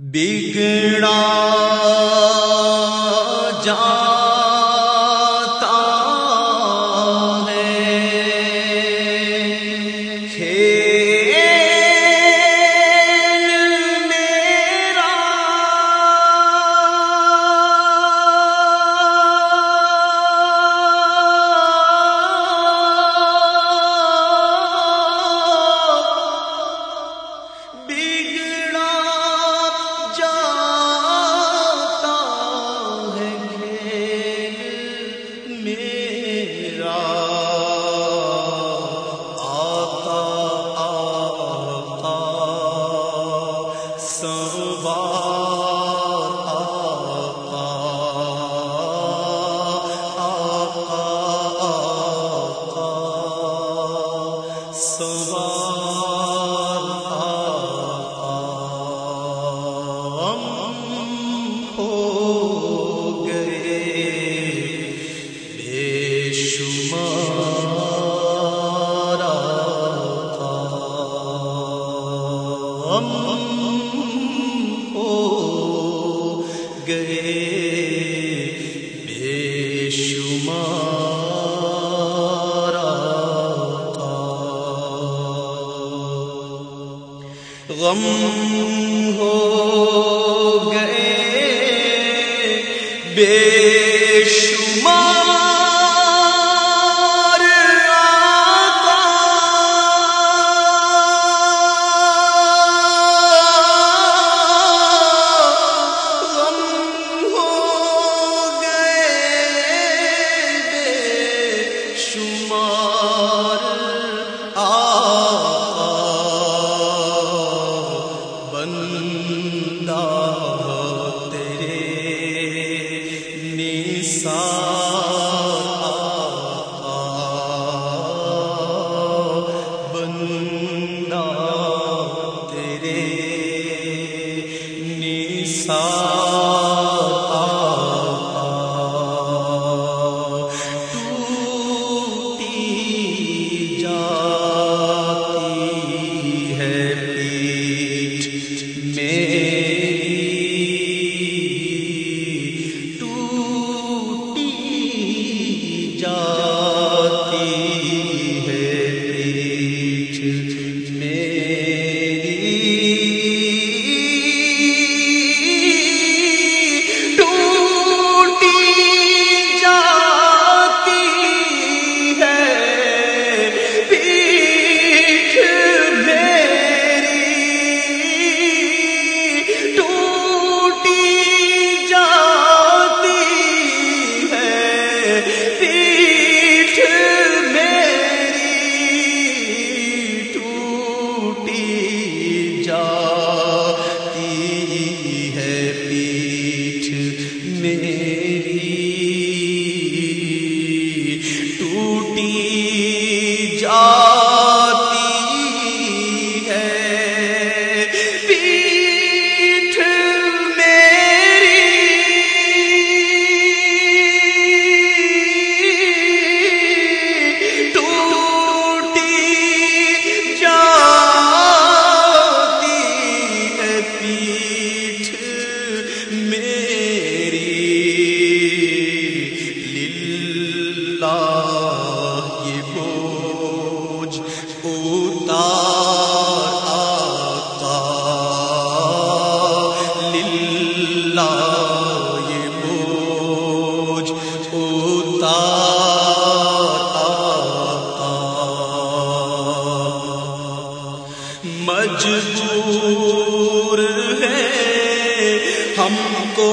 بگڑا غم ہو گئے۔ بے نثار بھی مجبور ہے ہم کو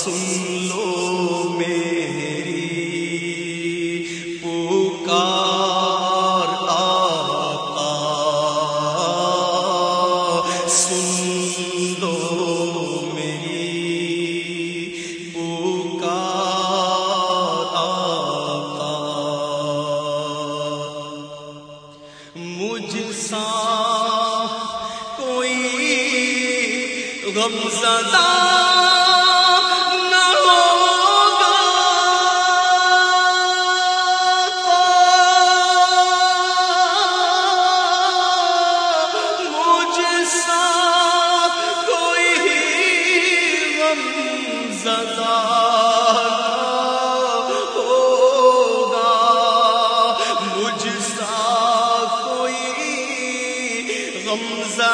سن لو میری پکار آقا سن لو میری پکار آقا۔ مجھ سا کوئی غم زدہ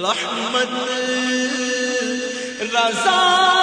رحمت رضا